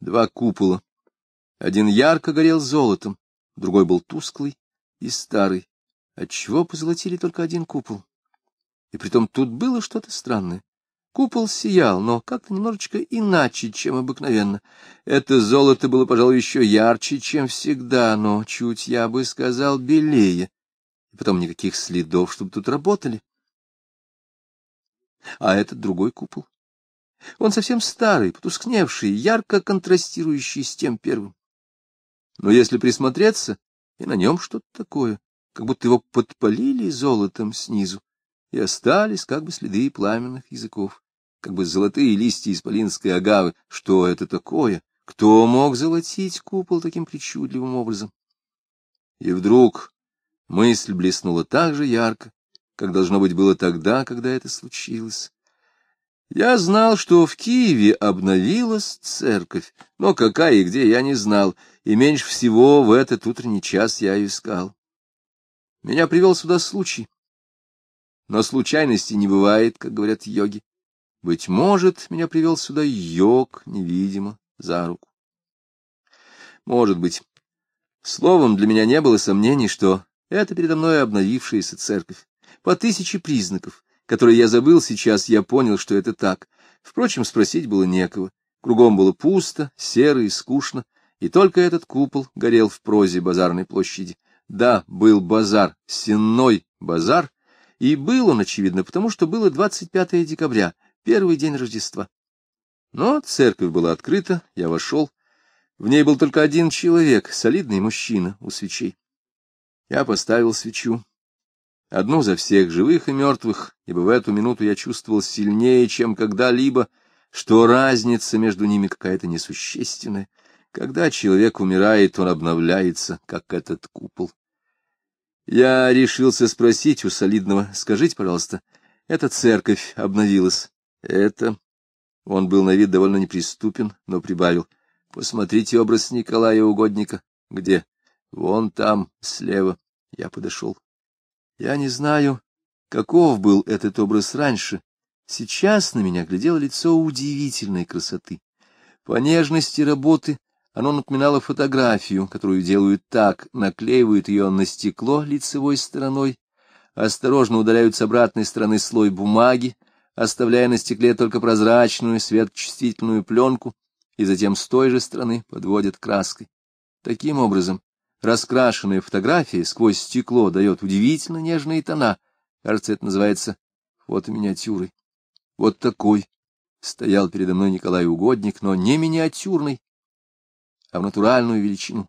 два купола. Один ярко горел золотом, другой был тусклый и старый, отчего позолотили только один купол. И притом тут было что-то странное. Купол сиял, но как-то немножечко иначе, чем обыкновенно. Это золото было, пожалуй, еще ярче, чем всегда, но чуть, я бы сказал, белее. И потом никаких следов, чтобы тут работали. А этот другой купол. Он совсем старый, потускневший, ярко контрастирующий с тем первым. Но если присмотреться, и на нем что-то такое, как будто его подпалили золотом снизу и остались как бы следы пламенных языков, как бы золотые листья исполинской агавы. Что это такое? Кто мог золотить купол таким причудливым образом? И вдруг мысль блеснула так же ярко, как должно быть было тогда, когда это случилось. Я знал, что в Киеве обновилась церковь, но какая и где я не знал, и меньше всего в этот утренний час я искал. Меня привел сюда случай. Но случайности не бывает, как говорят йоги. Быть может, меня привел сюда йог, невидимо, за руку. Может быть. Словом, для меня не было сомнений, что это передо мной обновившаяся церковь. По тысяче признаков, которые я забыл сейчас, я понял, что это так. Впрочем, спросить было некого. Кругом было пусто, серо и скучно, и только этот купол горел в прозе базарной площади. Да, был базар, сенной базар, и был он, очевидно, потому что было 25 декабря, первый день Рождества. Но церковь была открыта, я вошел. В ней был только один человек, солидный мужчина у свечей. Я поставил свечу. Одну за всех, живых и мертвых, ибо в эту минуту я чувствовал сильнее, чем когда-либо, что разница между ними какая-то несущественная. Когда человек умирает, он обновляется, как этот купол. Я решился спросить у солидного, скажите, пожалуйста, эта церковь обновилась? Это... Он был на вид довольно неприступен, но прибавил. Посмотрите образ Николая Угодника. Где? Вон там, слева. Я подошел. Я не знаю, каков был этот образ раньше. Сейчас на меня глядело лицо удивительной красоты. По нежности работы оно напоминало фотографию, которую делают так, наклеивают ее на стекло лицевой стороной, осторожно удаляют с обратной стороны слой бумаги, оставляя на стекле только прозрачную светочувствительную пленку, и затем с той же стороны подводят краской. Таким образом, раскрашенная фотография сквозь стекло дает удивительно нежные тона. Кажется, это называется фотоминиатюрой. Вот такой стоял передо мной Николай Угодник, но не миниатюрный, а в натуральную величину.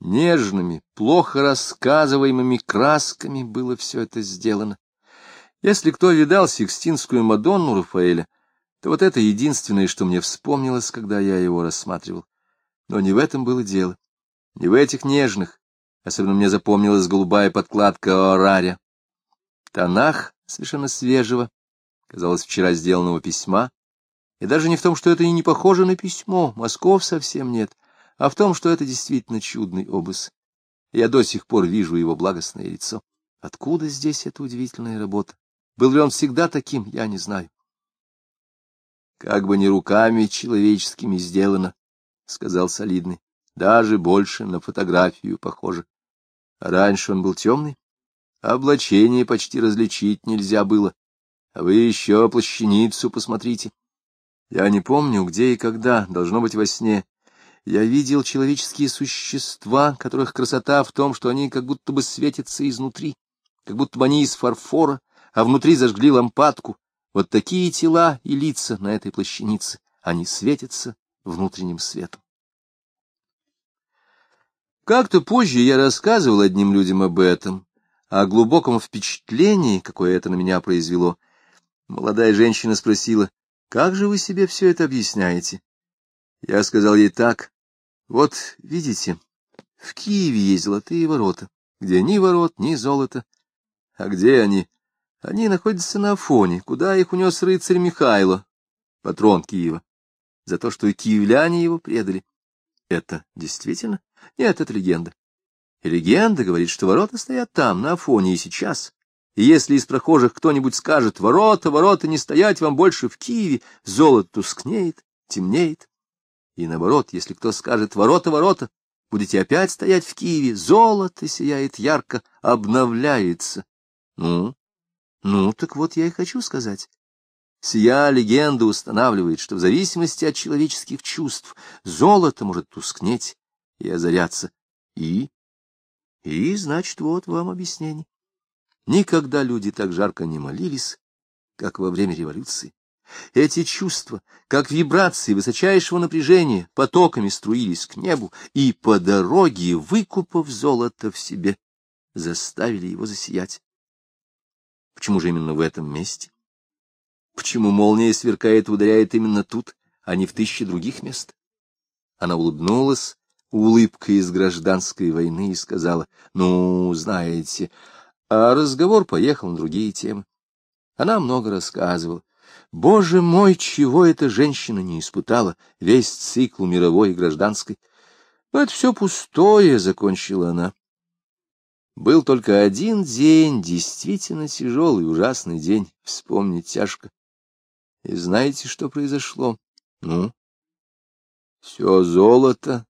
Нежными, плохо рассказываемыми красками было все это сделано. Если кто видал Сикстинскую Мадонну Рафаэля, то вот это единственное, что мне вспомнилось, когда я его рассматривал. Но не в этом было дело, не в этих нежных, особенно мне запомнилась голубая подкладка Ораря. Тонах совершенно свежего, казалось, вчера сделанного письма, и даже не в том, что это и не похоже на письмо, мазков совсем нет, а в том, что это действительно чудный образ. Я до сих пор вижу его благостное лицо. Откуда здесь эта удивительная работа? Был ли он всегда таким, я не знаю. Как бы не руками человеческими сделано, — сказал солидный. Даже больше на фотографию похоже. А раньше он был темный. Облачение почти различить нельзя было. А вы еще плащаницу посмотрите. Я не помню, где и когда, должно быть во сне. Я видел человеческие существа, которых красота в том, что они как будто бы светятся изнутри, как будто бы они из фарфора, а внутри зажгли лампадку. Вот такие тела и лица на этой плащанице, они светятся внутренним светом. Как-то позже я рассказывал одним людям об этом, о глубоком впечатлении, какое это на меня произвело. Молодая женщина спросила, как же вы себе все это объясняете? Я сказал ей так. Вот, видите, в Киеве есть золотые ворота, где ни ворот, ни золота. А где они? Они находятся на Афоне, куда их унес рыцарь Михайло, патрон Киева, за то, что и киевляне его предали. Это действительно? Нет, это легенда. И легенда говорит, что ворота стоят там, на Афоне, и сейчас. И если из прохожих кто-нибудь скажет «Ворота, ворота, не стоять вам больше в Киеве», золото тускнеет, темнеет, И наоборот, если кто скажет «ворота, ворота», будете опять стоять в Киеве, золото сияет ярко, обновляется. Ну, ну, так вот я и хочу сказать. Сия легенда устанавливает, что в зависимости от человеческих чувств золото может тускнеть и озаряться. И? И, значит, вот вам объяснение. Никогда люди так жарко не молились, как во время революции. Эти чувства, как вибрации высочайшего напряжения, потоками струились к небу, и по дороге, выкупав золото в себе, заставили его засиять. Почему же именно в этом месте? Почему молния сверкает и ударяет именно тут, а не в тысячи других мест? Она улыбнулась улыбкой из гражданской войны и сказала, ну, знаете, а разговор поехал на другие темы. Она много рассказывала. Боже мой, чего эта женщина не испытала, весь цикл мировой и гражданской. Но это все пустое, — закончила она. Был только один день, действительно тяжелый, ужасный день, вспомнить тяжко. И знаете, что произошло? Ну? Все золото,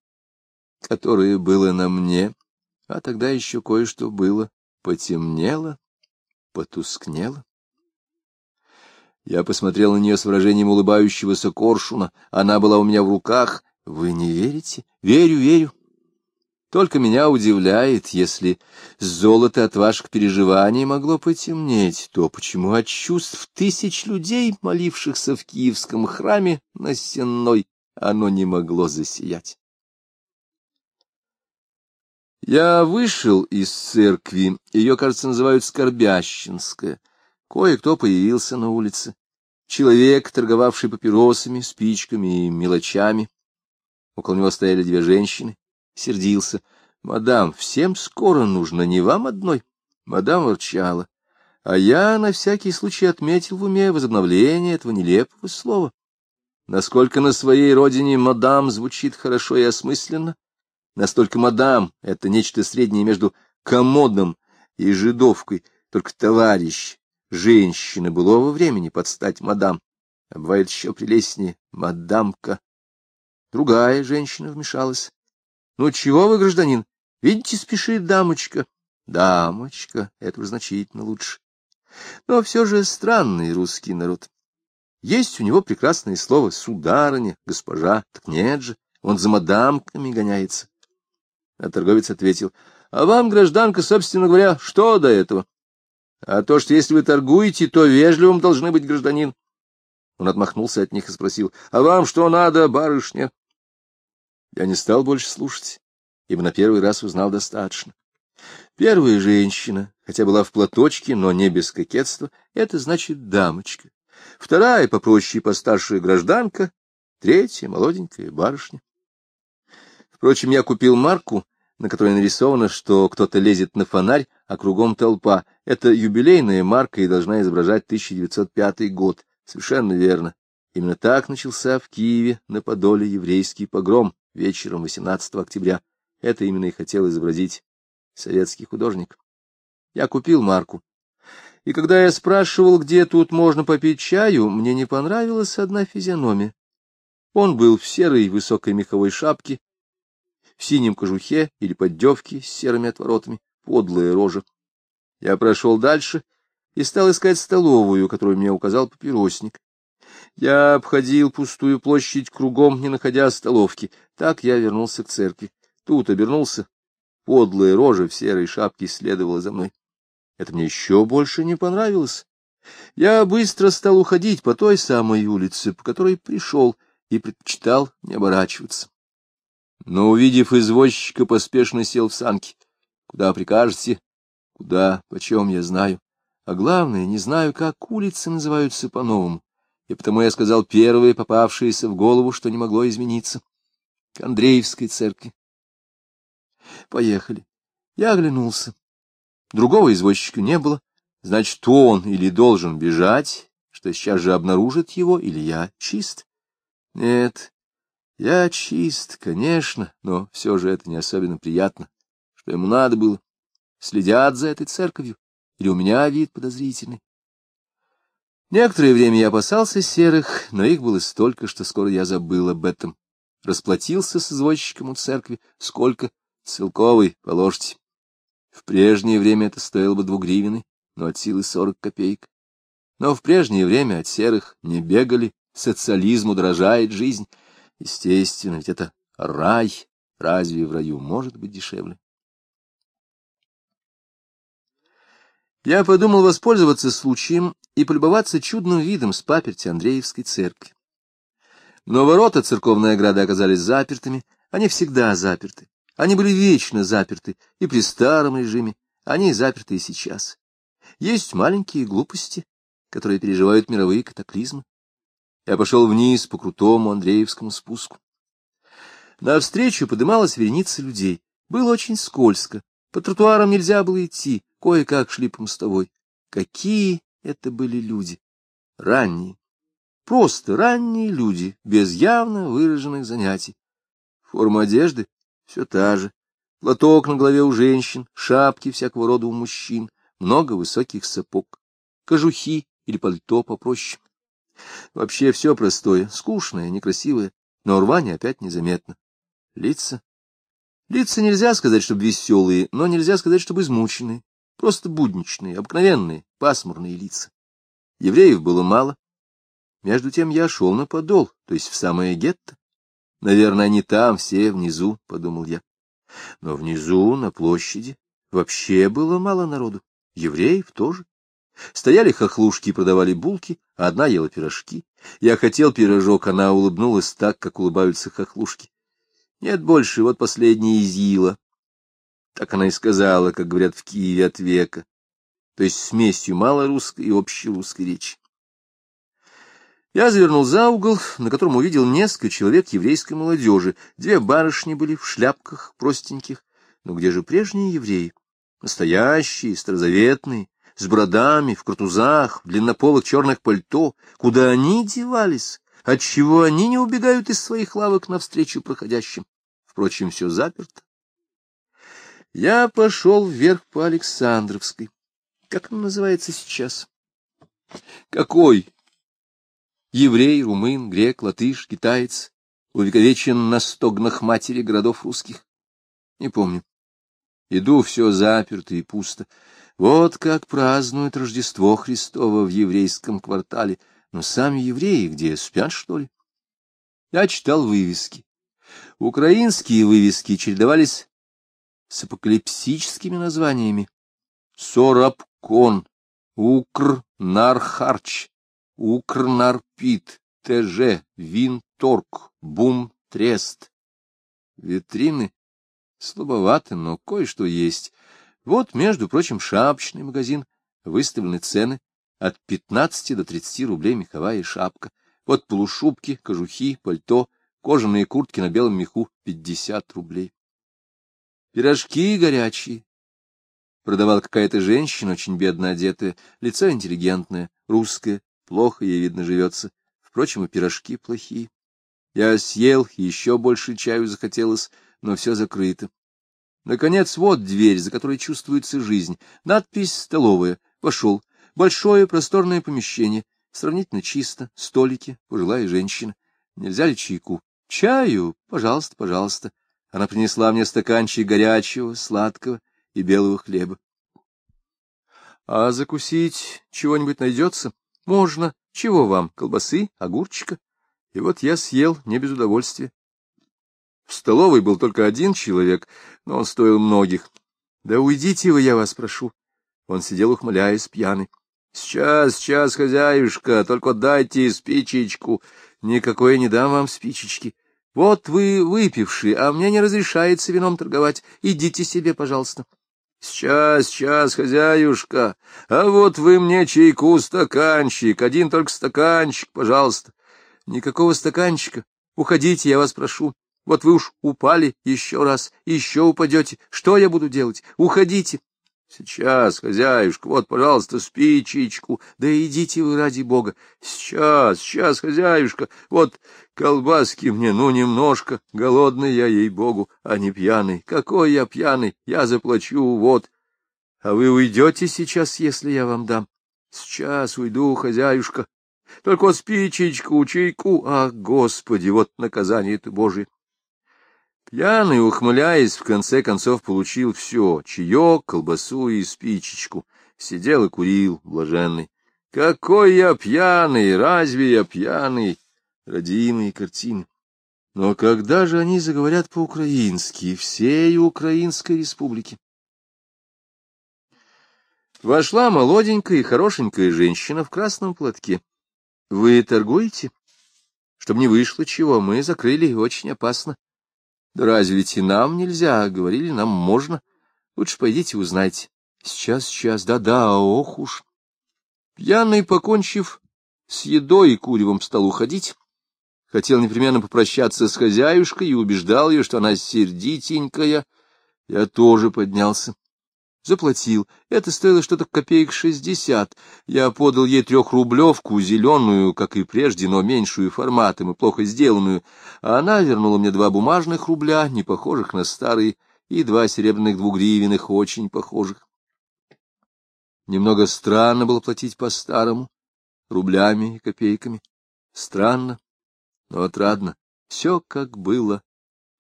которое было на мне, а тогда еще кое-что было, потемнело, потускнело. Я посмотрел на нее с выражением улыбающегося коршуна. Она была у меня в руках. Вы не верите? Верю, верю. Только меня удивляет, если золото от ваших переживаний могло потемнеть, то почему от чувств тысяч людей, молившихся в киевском храме на Сенной, оно не могло засиять? Я вышел из церкви, ее, кажется, называют Скорбящинская. Кое-кто появился на улице. Человек, торговавший папиросами, спичками и мелочами. Около него стояли две женщины сердился. «Мадам, всем скоро нужно, не вам одной». Мадам ворчала. А я на всякий случай отметил в уме возобновление этого нелепого слова. Насколько на своей родине «мадам» звучит хорошо и осмысленно, настолько «мадам» — это нечто среднее между комодом и жидовкой, только товарищ, женщина былого времени под стать «мадам». А бывает еще прелестнее «мадамка». Другая женщина вмешалась. Ну, чего вы, гражданин? Видите, спешит дамочка. Дамочка, это уж значительно лучше. Но все же странный русский народ. Есть у него прекрасное слово «сударыня», «госпожа». Так нет же, он за мадамками гоняется. А торговец ответил, а вам, гражданка, собственно говоря, что до этого? А то, что если вы торгуете, то вежливым должны быть гражданин. Он отмахнулся от них и спросил, а вам что надо, барышня? Я не стал больше слушать, ибо на первый раз узнал достаточно. Первая женщина, хотя была в платочке, но не без кокетства, это значит дамочка. Вторая, попроще и постарше, гражданка. Третья, молоденькая барышня. Впрочем, я купил марку, на которой нарисовано, что кто-то лезет на фонарь, а кругом толпа. Это юбилейная марка и должна изображать 1905 год. Совершенно верно. Именно так начался в Киеве на Подоле еврейский погром, вечером 18 октября. Это именно и хотел изобразить советский художник. Я купил марку. И когда я спрашивал, где тут можно попить чаю, мне не понравилась одна физиономия. Он был в серой высокой меховой шапке, в синем кожухе или поддевке с серыми отворотами, подлая рожа. Я прошел дальше и стал искать столовую, которую мне указал папиросник. Я обходил пустую площадь кругом, не находя столовки. Так я вернулся к церкви. Тут обернулся. Подлая рожа в серой шапке следовала за мной. Это мне еще больше не понравилось. Я быстро стал уходить по той самой улице, по которой пришел, и предпочитал не оборачиваться. Но, увидев извозчика, поспешно сел в санки. Куда прикажете? Куда, почем я знаю. А главное, не знаю, как улицы называются по-новому и потому я сказал первое попавшееся в голову, что не могло измениться. К Андреевской церкви. Поехали. Я оглянулся. Другого извозчика не было. Значит, он или должен бежать, что сейчас же обнаружит его, или я чист. Нет, я чист, конечно, но все же это не особенно приятно. Что ему надо было? Следят за этой церковью? Или у меня вид подозрительный? Некоторое время я опасался серых, но их было столько, что скоро я забыл об этом. расплатился с извозчиком у церкви. Сколько? Целковый, положьте. В прежнее время это стоило бы двух гривен, но от силы сорок копеек. Но в прежнее время от серых не бегали, социализму дорожает жизнь. Естественно, ведь это рай. Разве в раю может быть дешевле? Я подумал воспользоваться случаем и полюбоваться чудным видом с паперти Андреевской церкви. Но ворота церковной ограды оказались запертыми, они всегда заперты. Они были вечно заперты и при старом режиме, они заперты и сейчас. Есть маленькие глупости, которые переживают мировые катаклизмы. Я пошел вниз по крутому Андреевскому спуску. Навстречу подымалась вереница людей. Было очень скользко. По тротуарам нельзя было идти, кое-как шли по мостовой. Какие это были люди! Ранние. Просто ранние люди, без явно выраженных занятий. Форма одежды все та же. Платок на голове у женщин, шапки всякого рода у мужчин, много высоких сапог, кожухи или пальто попроще. Вообще все простое, скучное, некрасивое, но рвание опять незаметно. Лица. Лица нельзя сказать, чтобы веселые, но нельзя сказать, чтобы измученные. Просто будничные, обыкновенные, пасмурные лица. Евреев было мало. Между тем я шел на подол, то есть в самое гетто. Наверное, они там, все внизу, — подумал я. Но внизу, на площади, вообще было мало народу. Евреев тоже. Стояли хохлушки и продавали булки, а одна ела пирожки. Я хотел пирожок, она улыбнулась так, как улыбаются хохлушки. Нет больше, вот последняя из Ила. Так она и сказала, как говорят в Киеве от века, то есть смесью малорусской и общерусской речи. Я завернул за угол, на котором увидел несколько человек еврейской молодежи. Две барышни были в шляпках простеньких. Но где же прежние евреи? Настоящие, старозаветные, с бродами, в картузах, в длиннополых черных пальто. Куда они девались? Отчего они не убегают из своих лавок навстречу проходящим? Впрочем, все заперто. Я пошел вверх по Александровской. Как она называется сейчас? Какой? Еврей, румын, грек, латыш, китаец, увековечен на стогнах матери городов русских? Не помню. Иду, все заперто и пусто. Вот как празднуют Рождество Христово в еврейском квартале. Но сами евреи где, спят, что ли? Я читал вывески. Украинские вывески чередовались с апокалипсическими названиями. Сорабкон, Укр-Нархарч, Укр-Нарпит, ТЖ, Винторг, Бум, Трест. Витрины слабоваты, но кое-что есть. Вот, между прочим, шапочный магазин, выставлены цены от 15 до 30 рублей меховая шапка. Вот полушубки, кожухи, пальто, кожаные куртки на белом меху — 50 рублей. Пирожки горячие. Продавала какая-то женщина, очень бедно одетая, лицо интеллигентное, русское, плохо ей, видно, живется. Впрочем, и пирожки плохие. Я съел, еще больше чаю захотелось, но все закрыто. Наконец, вот дверь, за которой чувствуется жизнь. Надпись «Столовая». Вошел. Большое просторное помещение. Сравнительно чисто. Столики. Пожилая женщина. Нельзя ли чайку? Чаю? Пожалуйста, пожалуйста. Она принесла мне стаканчик горячего, сладкого и белого хлеба. — А закусить чего-нибудь найдется? — Можно. Чего вам? Колбасы? Огурчика? И вот я съел, не без удовольствия. В столовой был только один человек, но он стоил многих. — Да уйдите вы, я вас прошу. Он сидел, ухмыляясь, пьяный. — Сейчас, сейчас, хозяюшка, только дайте спичечку. — Никакой не дам вам спичечки. Вот вы выпивший, а мне не разрешается вином торговать. Идите себе, пожалуйста. Сейчас, сейчас, хозяюшка. А вот вы мне чайку стаканчик, один только стаканчик, пожалуйста. Никакого стаканчика. Уходите, я вас прошу. Вот вы уж упали еще раз, еще упадете. Что я буду делать? Уходите. Сейчас, хозяюшка, вот, пожалуйста, спичечку. Да идите вы ради бога. Сейчас, сейчас, хозяюшка, вот колбаски мне, ну, немножко. Голодный я, ей-богу, а не пьяный. Какой я пьяный? Я заплачу, вот. А вы уйдете сейчас, если я вам дам? Сейчас уйду, хозяюшка. Только вот спичечку, чайку, ах, господи, вот наказание это Божие. Пьяный, ухмыляясь, в конце концов получил все — чаек, колбасу и спичечку. Сидел и курил, блаженный. Какой я пьяный, разве я пьяный? Родимые картины. Но когда же они заговорят по-украински, всей Украинской республике? Вошла молоденькая и хорошенькая женщина в красном платке. — Вы торгуете? — Чтоб не вышло чего, мы закрыли, очень опасно. — Да разве ведь и нам нельзя? Говорили, нам можно. Лучше пойдите узнайте. Сейчас, сейчас, да-да, ох уж. Пьяный, покончив с едой и куревом, стал уходить. Хотел непременно попрощаться с хозяюшкой и убеждал ее, что она сердитенькая. Я тоже поднялся. Заплатил. Это стоило что-то копеек шестьдесят. Я подал ей трехрублевку, зеленую, как и прежде, но меньшую форматом и плохо сделанную, а она вернула мне два бумажных рубля, не похожих на старые, и два серебряных двугривенных, очень похожих. Немного странно было платить по-старому, рублями и копейками. Странно, но отрадно. Все как было,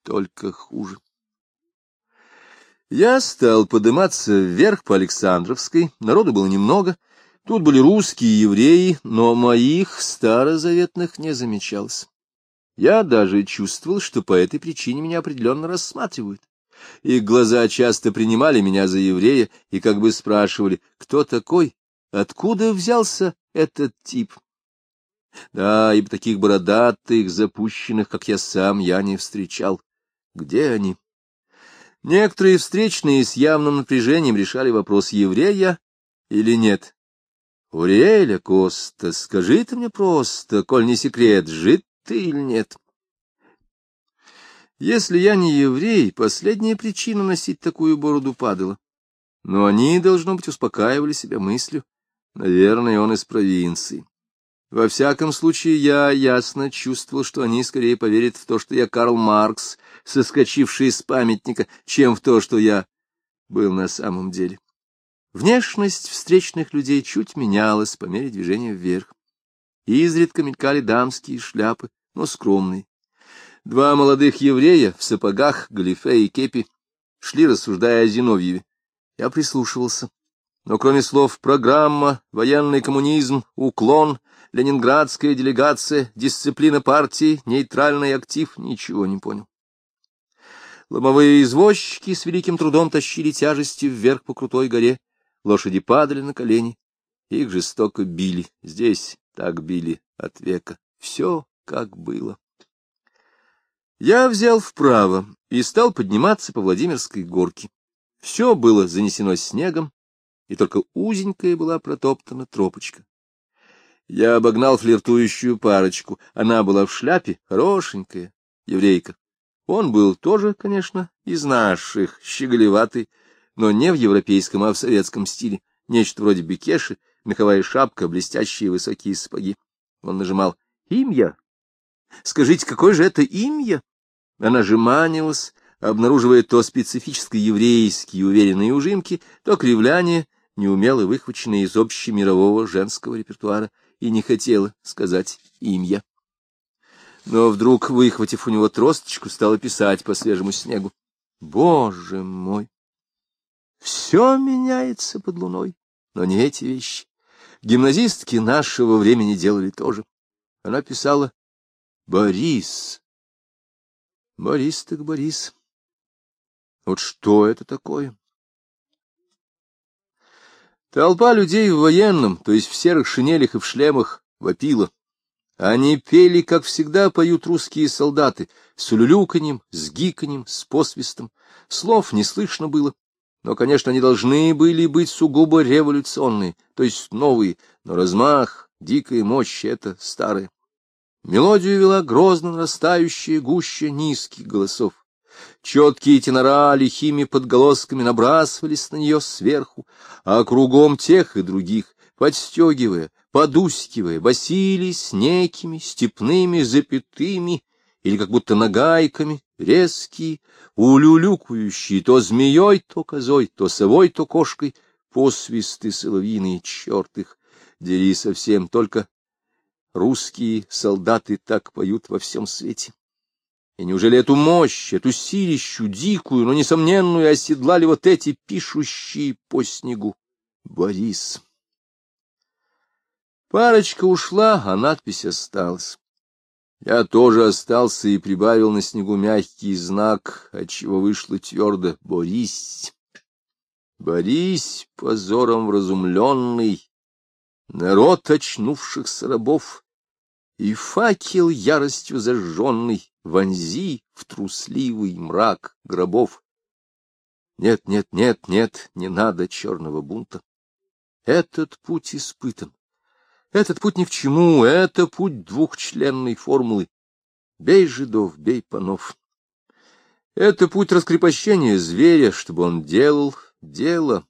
только хуже. Я стал подниматься вверх по Александровской, народу было немного, тут были русские евреи, но моих старозаветных не замечалось. Я даже чувствовал, что по этой причине меня определенно рассматривают. Их глаза часто принимали меня за еврея и как бы спрашивали, кто такой, откуда взялся этот тип. Да, ибо таких бородатых, запущенных, как я сам, я не встречал. Где они? Некоторые встречные с явным напряжением решали вопрос, еврея или нет. Уриэля Коста, скажи ты мне просто, коль не секрет, жит ты или нет? Если я не еврей, последняя причина носить такую бороду падала. Но они, должно быть, успокаивали себя мыслью. Наверное, он из провинции. Во всяком случае, я ясно чувствовал, что они скорее поверят в то, что я Карл Маркс, соскочивший с памятника, чем в то, что я был на самом деле. Внешность встречных людей чуть менялась по мере движения вверх. Изредка мелькали дамские шляпы, но скромные. Два молодых еврея в сапогах, галифе и кепи шли, рассуждая о Зиновьеве. Я прислушивался. Но кроме слов «программа», «военный коммунизм», «уклон», «ленинградская делегация», «дисциплина партии», «нейтральный актив» ничего не понял. Ломовые извозчики с великим трудом тащили тяжести вверх по крутой горе. Лошади падали на колени. Их жестоко били. Здесь так били от века. Все как было. Я взял вправо и стал подниматься по Владимирской горке. Все было занесено снегом, и только узенькая была протоптана тропочка. Я обогнал флиртующую парочку. Она была в шляпе, хорошенькая, еврейка. Он был тоже, конечно, из наших, щеголеватый, но не в европейском, а в советском стиле. Нечто вроде бекеши, меховая шапка, блестящие высокие сапоги. Он нажимал «Имя? Скажите, какое же это имя?» Она же манилась, обнаруживая то специфические еврейские уверенные ужимки, то кривляние, неумело выхваченные из общемирового женского репертуара, и не хотела сказать имя но вдруг, выхватив у него тросточку, стала писать по свежему снегу. Боже мой! Все меняется под луной, но не эти вещи. Гимназистки нашего времени делали тоже. Она писала «Борис». Борис так Борис. Вот что это такое? Толпа людей в военном, то есть в серых шинелях и в шлемах, вопила. Они пели, как всегда поют русские солдаты, с улюлюканьем, с гиканьем, с посвистом. Слов не слышно было, но, конечно, они должны были быть сугубо революционные, то есть новые, но размах, дикая мощь — это старое. Мелодию вела грозно нарастающая гуща низких голосов. Четкие тенора лихими подголосками набрасывались на нее сверху, а кругом тех и других, подстегивая, подускивая, басились некими степными запятыми или как будто нагайками, резкие, улюлюкающие то змеей, то козой, то совой, то кошкой, посвисты соловьиные, черт их, дери совсем, только русские солдаты так поют во всем свете? И неужели эту мощь, эту силищу дикую, но несомненную оседлали вот эти пишущие по снегу? Борис. Парочка ушла, а надпись осталась. Я тоже остался и прибавил на снегу мягкий знак, отчего вышло твердо «Борись». Борись, позором вразумленный, народ очнувшихся рабов, и факел яростью зажженный вонзи в трусливый мрак гробов. Нет, нет, нет, нет, не надо черного бунта. Этот путь испытан. Этот путь ни к чему, это путь двухчленной формулы. Бей жидов, бей панов. Это путь раскрепощения зверя, чтобы он делал дело.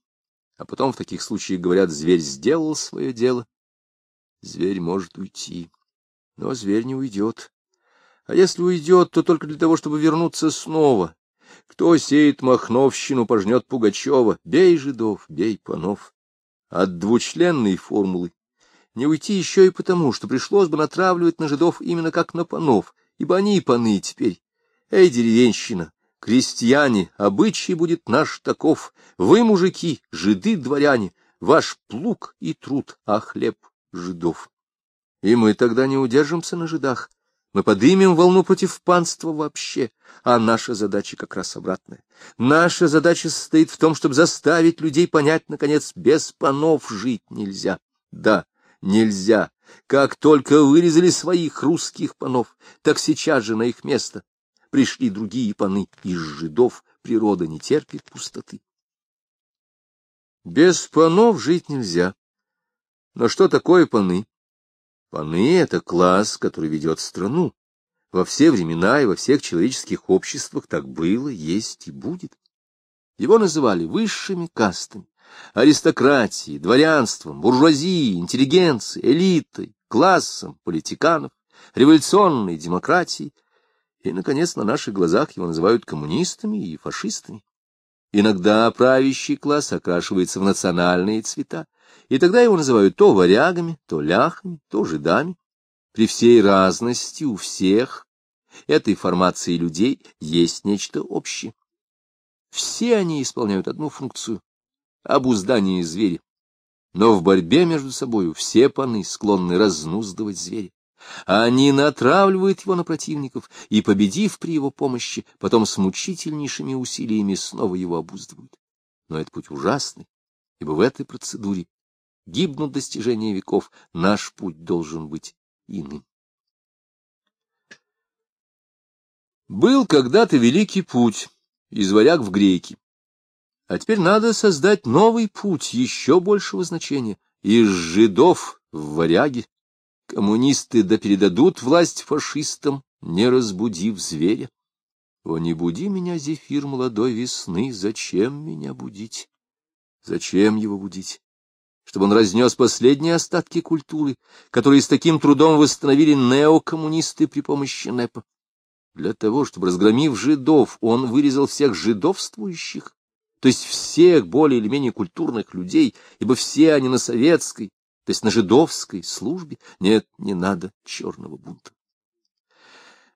А потом в таких случаях говорят, зверь сделал свое дело. Зверь может уйти, но зверь не уйдет. А если уйдет, то только для того, чтобы вернуться снова. Кто сеет махновщину, пожнет Пугачева. Бей жидов, бей панов. От двучленной формулы не уйти еще и потому, что пришлось бы натравливать на жидов именно как на панов, ибо они и паны теперь. Эй, деревенщина, крестьяне, обычай будет наш таков. Вы, мужики, жиды-дворяне, ваш плуг и труд, а хлеб жидов. И мы тогда не удержимся на жидах. Мы подымем волну против панства вообще, а наша задача как раз обратная. Наша задача состоит в том, чтобы заставить людей понять, наконец, без панов жить нельзя. Да, нельзя. Как только вырезали своих русских панов, так сейчас же на их место пришли другие паны. Из жидов природа не терпит пустоты. Без панов жить нельзя. Но что такое паны? Паны — это класс, который ведет страну. Во все времена и во всех человеческих обществах так было, есть и будет. Его называли высшими кастами аристократией, дворянством, буржуазией, интеллигенцией, элитой, классом, политиканов, революционной демократией, и, наконец, на наших глазах его называют коммунистами и фашистами. Иногда правящий класс окрашивается в национальные цвета, и тогда его называют то варягами, то ляхами, то жидами. При всей разности у всех этой формации людей есть нечто общее. Все они исполняют одну функцию обуздание зверя. Но в борьбе между собою все паны склонны разнуздывать зверя. Они натравливают его на противников и, победив при его помощи, потом с мучительнейшими усилиями снова его обуздывают. Но это путь ужасный, ибо в этой процедуре гибнут достижения веков, наш путь должен быть иным. Был когда-то великий путь из варяг в греки. А теперь надо создать новый путь еще большего значения. Из жидов в варяги. Коммунисты да передадут власть фашистам, не разбудив зверя. О, не буди меня, зефир молодой весны, зачем меня будить? Зачем его будить? Чтобы он разнес последние остатки культуры, которые с таким трудом восстановили неокоммунисты при помощи НЭПа. Для того, чтобы, разгромив жидов, он вырезал всех жидовствующих, то есть всех более или менее культурных людей, ибо все они на советской, то есть на жидовской службе. Нет, не надо черного бунта.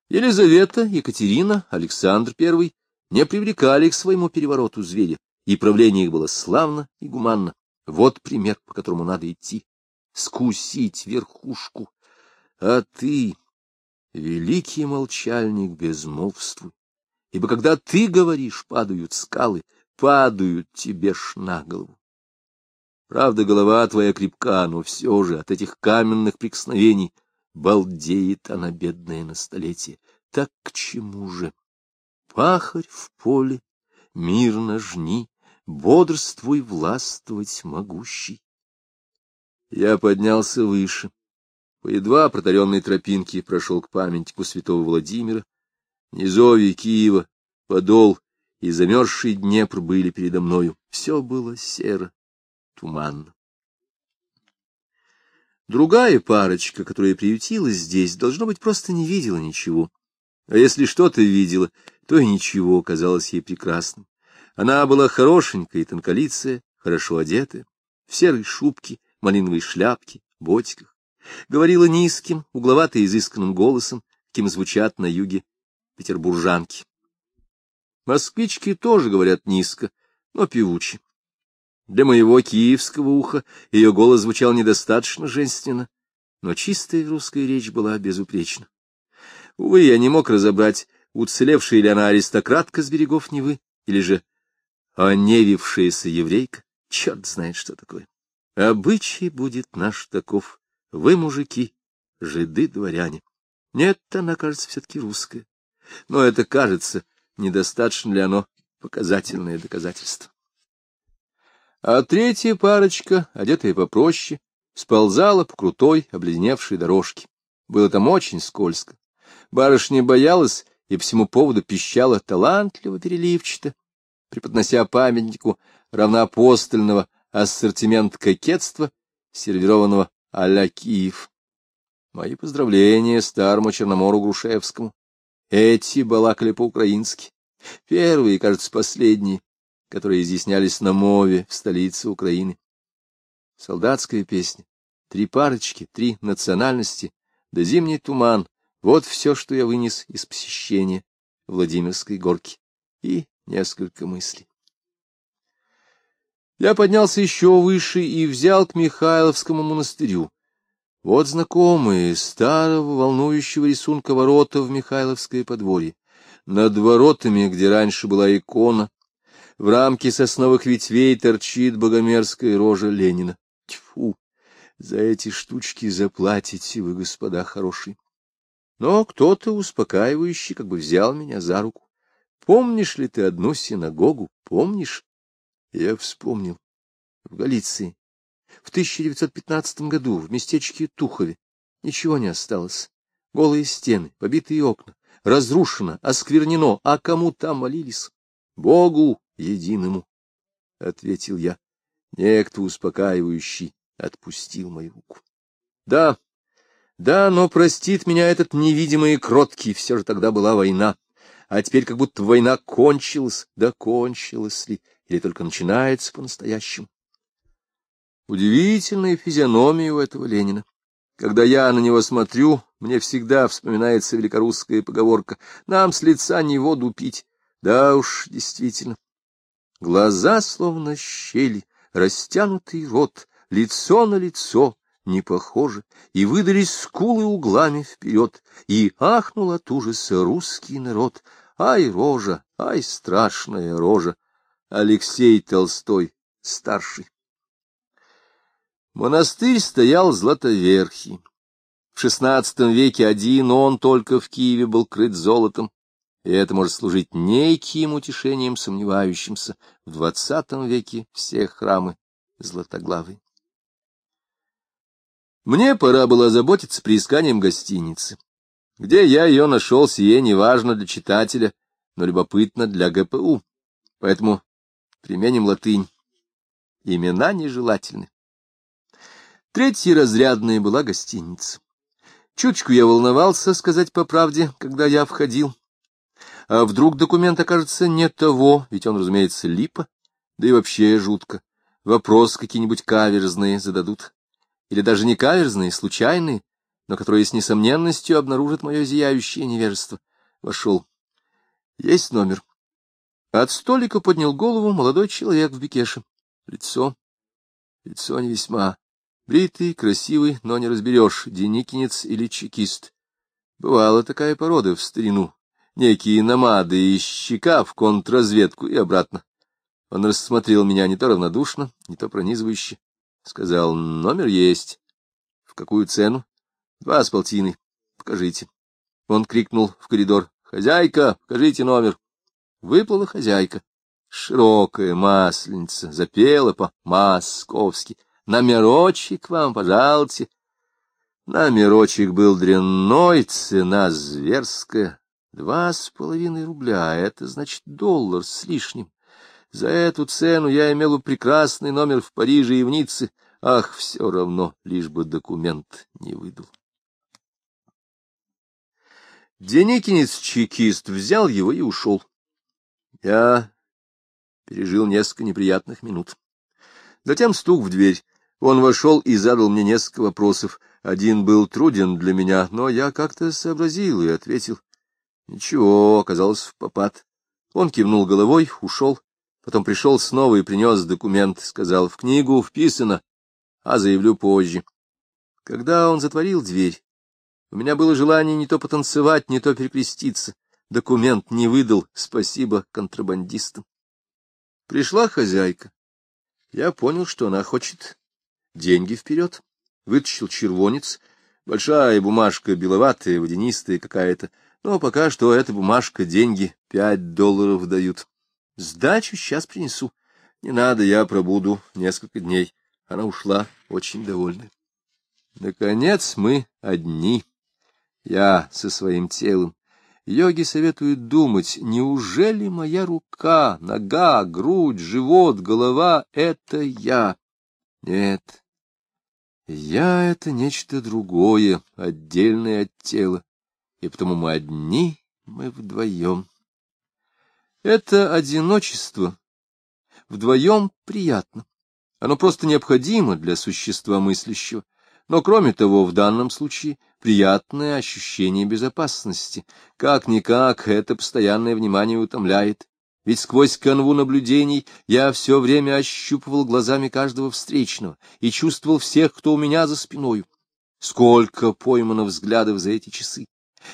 Елизавета, Екатерина, Александр I не привлекали к своему перевороту зверя, и правление их было славно и гуманно. Вот пример, по которому надо идти. Скусить верхушку. А ты, великий молчальник, безмолвствуй. Ибо когда ты говоришь, падают скалы, падают тебе ж на голову. Правда, голова твоя крепка, но все же от этих каменных прикосновений балдеет она, бедная, на столетие. Так к чему же? Пахарь в поле, мирно жни, бодрствуй властвовать могущий. Я поднялся выше. По едва протаренной тропинке прошел к памятнику святого Владимира. Низови Киева, подол и замерзший Днепр были передо мною. Все было серо, туманно. Другая парочка, которая приютилась здесь, должно быть, просто не видела ничего. А если что-то видела, то и ничего казалось ей прекрасным. Она была хорошенькая и тонколицая, хорошо одетая, в серой шубке, малиновой шляпке, ботиках. говорила низким, угловато-изысканным голосом, каким звучат на юге петербуржанки. Москвички тоже говорят низко, но певуче. Для моего киевского уха ее голос звучал недостаточно женственно, но чистая русская речь была безупречна. Увы, я не мог разобрать, уцелевшая ли она аристократка с берегов Невы, или же оневившаяся еврейка. Черт знает, что такое. Обычай будет наш таков. Вы, мужики, жиды-дворяне. Нет, она, кажется, все-таки русская. Но это кажется, недостаточно ли оно показательное доказательство. А третья парочка, одетая попроще, сползала по крутой, обледеневшей дорожке. Было там очень скользко. Барышня боялась и по всему поводу пищала талантливо переливчато, преподнося памятнику равноапостольного ассортимент кокетства, сервированного а-ля Киев. Мои поздравления старому Черномору Грушевскому. Эти балакали по-украински. Первые, кажется, последние, которые изъяснялись на мове в столице Украины. Солдатская песня, три парочки, три национальности, да зимний туман — вот все, что я вынес из посещения Владимирской горки. И несколько мыслей. Я поднялся еще выше и взял к Михайловскому монастырю. Вот знакомые, старого волнующего рисунка ворота в Михайловское подворье. Над воротами, где раньше была икона, в рамке сосновых ветвей торчит богомерзкая рожа Ленина. Тьфу! За эти штучки заплатите вы, господа хорошие. Но кто-то успокаивающий как бы взял меня за руку. Помнишь ли ты одну синагогу? Помнишь? Я вспомнил. В Галиции. В 1915 году в местечке Тухове. Ничего не осталось. Голые стены, побитые окна. Разрушено, осквернено. А кому там молились? Богу единому, — ответил я. Некто успокаивающий отпустил мою руку. Да, да, но простит меня этот невидимый и кроткий, все же тогда была война. А теперь как будто война кончилась, да кончилась ли, или только начинается по-настоящему. Удивительная физиономия у этого Ленина. Когда я на него смотрю, мне всегда вспоминается великорусская поговорка «Нам с лица не воду пить». Да уж, действительно. Глаза словно щели, растянутый рот, лицо на лицо, не похоже, и выдались скулы углами вперед, и ахнул от ужаса русский народ. Ай, рожа, ай, страшная рожа! Алексей Толстой, старший. Монастырь стоял златоверхий. В шестнадцатом веке один он только в Киеве был крыт золотом, и это может служить неким утешением сомневающимся. В двадцатом веке все храмы златоглавы. Мне пора было заботиться приисканием гостиницы. Где я ее нашел, сие не важно для читателя, но любопытно для ГПУ. Поэтому применим латынь. Имена нежелательны. Третьей разрядной была гостиница. Чуточку я волновался, сказать по правде, когда я входил. А вдруг документ окажется не того, ведь он, разумеется, липа, да и вообще жутко. Вопрос какие-нибудь каверзные зададут. Или даже не каверзные, случайные, но которые с несомненностью обнаружат мое зияющее невежество. Вошел. Есть номер. От столика поднял голову молодой человек в бикеше. Лицо. Лицо не весьма. Бритый, красивый, но не разберешь, деникинец или чекист. Бывала такая порода в старину. Некие намады из щека в контрразведку и обратно. Он рассмотрел меня не то равнодушно, не то пронизывающе. Сказал, номер есть. В какую цену? Два с полтиной. Покажите. Он крикнул в коридор. Хозяйка, покажите номер. Выплыла хозяйка. Широкая масленица, запела по-московски. Номерочек вам, пожалуйте. Номерочек был дрянной, цена зверская. Два с половиной рубля, это значит доллар с лишним. За эту цену я имел прекрасный номер в Париже и в Ницце. Ах, все равно, лишь бы документ не выдал. Деникинец-чекист взял его и ушел. Я пережил несколько неприятных минут. Затем стук в дверь. Он вошел и задал мне несколько вопросов. Один был труден для меня, но я как-то сообразил и ответил. Ничего, оказалось в попад. Он кивнул головой, ушел, потом пришел снова и принес документ, сказал, в книгу вписано, а заявлю позже. Когда он затворил дверь, у меня было желание не то потанцевать, не то перекреститься. Документ не выдал, спасибо контрабандистам. Пришла хозяйка. Я понял, что она хочет деньги вперед. Вытащил червонец, большая бумажка, беловатая, водянистая какая-то. Но пока что эта бумажка, деньги, пять долларов дают. Сдачу сейчас принесу. Не надо, я пробуду несколько дней. Она ушла, очень довольная. Наконец мы одни. Я со своим телом. Йоги советуют думать, неужели моя рука, нога, грудь, живот, голова — это я? Нет, я — это нечто другое, отдельное от тела, и потому мы одни, мы вдвоем. Это одиночество вдвоем приятно. Оно просто необходимо для существа мыслящего. Но, кроме того, в данном случае приятное ощущение безопасности. Как-никак это постоянное внимание утомляет. Ведь сквозь канву наблюдений я все время ощупывал глазами каждого встречного и чувствовал всех, кто у меня за спиной. Сколько поймано взглядов за эти часы,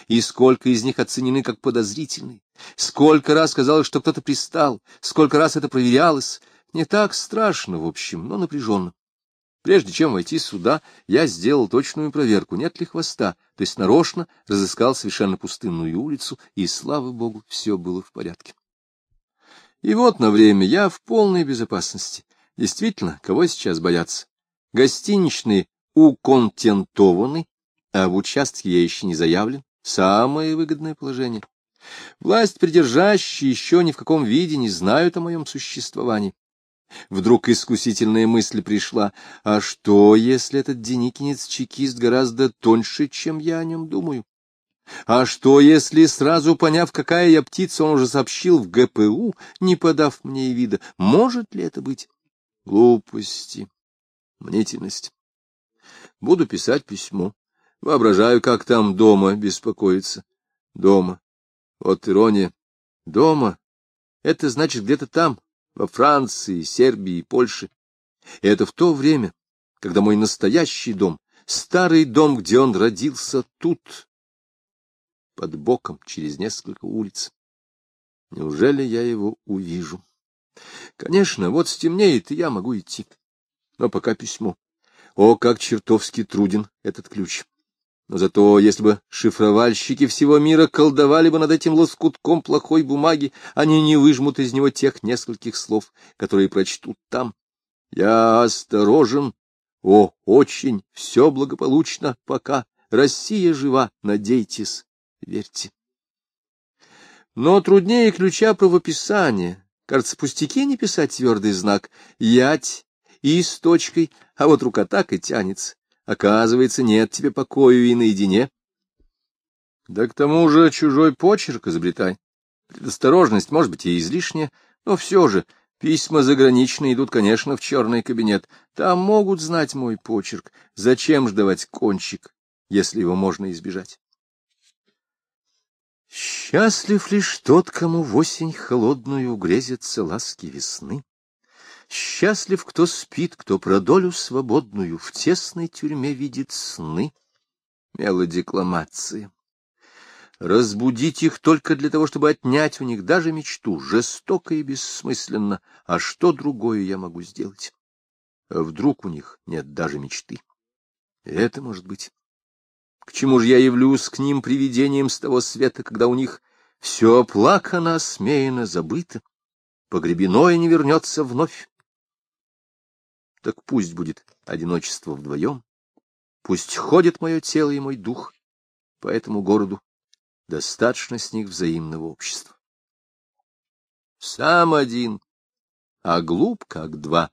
и сколько из них оценены как подозрительные. Сколько раз казалось, что кто-то пристал, сколько раз это проверялось. Не так страшно, в общем, но напряженно. Прежде чем войти сюда, я сделал точную проверку, нет ли хвоста, то есть нарочно разыскал совершенно пустынную улицу, и, слава богу, все было в порядке. И вот на время я в полной безопасности. Действительно, кого сейчас бояться? Гостиничные уконтентованы, а в участке я еще не заявлен. Самое выгодное положение. Власть придержащие еще ни в каком виде не знают о моем существовании. Вдруг искусительная мысль пришла, а что, если этот деникинец-чекист гораздо тоньше, чем я о нем думаю? А что, если, сразу поняв, какая я птица, он уже сообщил в ГПУ, не подав мне вида? Может ли это быть? Глупости, мнительность. Буду писать письмо. Воображаю, как там дома беспокоиться. Дома. Вот ирония. Дома. Это значит где-то там, во Франции, Сербии Польше. И это в то время, когда мой настоящий дом, старый дом, где он родился, тут, под боком, через несколько улиц. Неужели я его увижу? Конечно, вот стемнеет, и я могу идти. Но пока письмо. О, как чертовски труден этот ключ! Но зато, если бы шифровальщики всего мира колдовали бы над этим лоскутком плохой бумаги, они не выжмут из него тех нескольких слов, которые прочтут там. Я осторожен. О, очень, все благополучно, пока. Россия жива, надейтесь, верьте. Но труднее ключа правописания. Кажется, пустяки не писать твердый знак. Ять и с точкой, а вот рука так и тянется. Оказывается, нет тебе покою и наедине. Да к тому же чужой почерк изобретай. Предосторожность, может быть, и излишняя, но все же письма заграничные идут, конечно, в черный кабинет. Там могут знать мой почерк. Зачем ждавать кончик, если его можно избежать? Счастлив лишь тот, кому в осень холодную грезятся ласки весны. Счастлив, кто спит, кто про долю свободную в тесной тюрьме видит сны. Мелодекламация. Разбудить их только для того, чтобы отнять у них даже мечту, жестоко и бессмысленно. А что другое я могу сделать? Вдруг у них нет даже мечты? Это может быть. К чему же я явлюсь к ним привидением с того света, когда у них все оплакано, осмеяно, забыто, погребено и не вернется вновь? так пусть будет одиночество вдвоем, пусть ходит мое тело и мой дух по этому городу, достаточно с них взаимного общества. Сам один, а глуп, как два,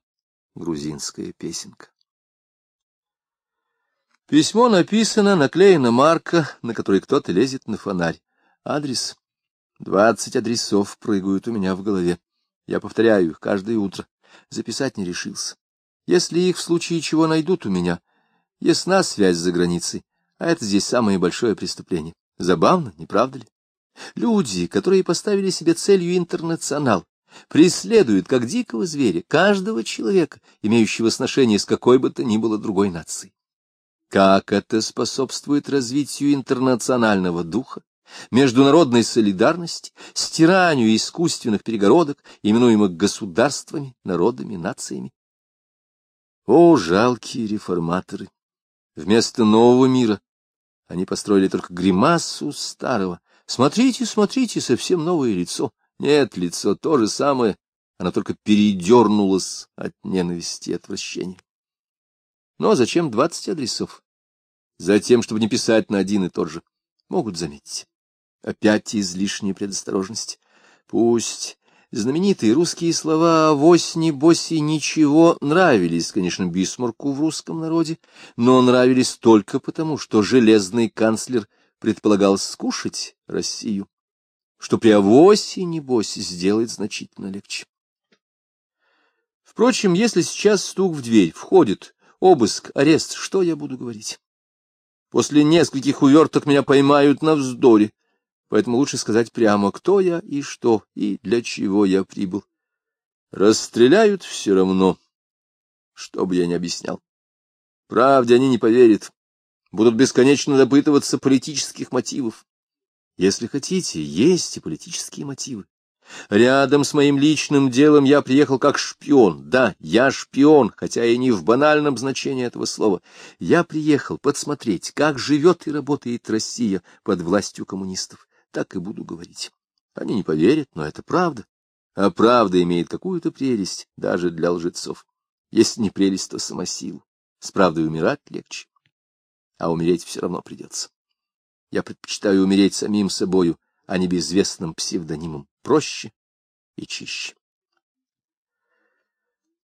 грузинская песенка. Письмо написано, наклеена марка, на которой кто-то лезет на фонарь. Адрес. Двадцать адресов прыгают у меня в голове. Я повторяю их каждое утро. Записать не решился. Если их в случае чего найдут у меня, ясна связь за границей, а это здесь самое большое преступление. Забавно, не правда ли? Люди, которые поставили себе целью интернационал, преследуют, как дикого зверя, каждого человека, имеющего сношение с какой бы то ни было другой нацией. Как это способствует развитию интернационального духа, международной солидарности, стиранию искусственных перегородок, именуемых государствами, народами, нациями? О, жалкие реформаторы! Вместо нового мира они построили только гримасу старого. Смотрите, смотрите, совсем новое лицо. Нет, лицо то же самое, оно только передернулось от ненависти и отвращения. Ну а зачем двадцать адресов? Затем, чтобы не писать на один и тот же. Могут заметить. Опять излишняя предосторожность. Пусть знаменитые русские слова «авось, не боси, ничего» нравились, конечно, Бисмарку в русском народе, но нравились только потому, что железный канцлер предполагал скушать Россию, что при авосе, не боси, сделает значительно легче. Впрочем, если сейчас стук в дверь, входит обыск, арест, что я буду говорить? После нескольких уверток меня поймают на вздоре, поэтому лучше сказать прямо, кто я и что, и для чего я прибыл. Расстреляют все равно, что бы я ни объяснял. Правде они не поверят, будут бесконечно допытываться политических мотивов. Если хотите, есть и политические мотивы. Рядом с моим личным делом я приехал как шпион. Да, я шпион, хотя и не в банальном значении этого слова. Я приехал подсмотреть, как живет и работает Россия под властью коммунистов. Так и буду говорить. Они не поверят, но это правда. А правда имеет какую-то прелесть даже для лжецов. Если не прелесть, то самосилу. С правдой умирать легче. А умереть все равно придется. Я предпочитаю умереть самим собою, а не безвестным псевдонимом проще и чище.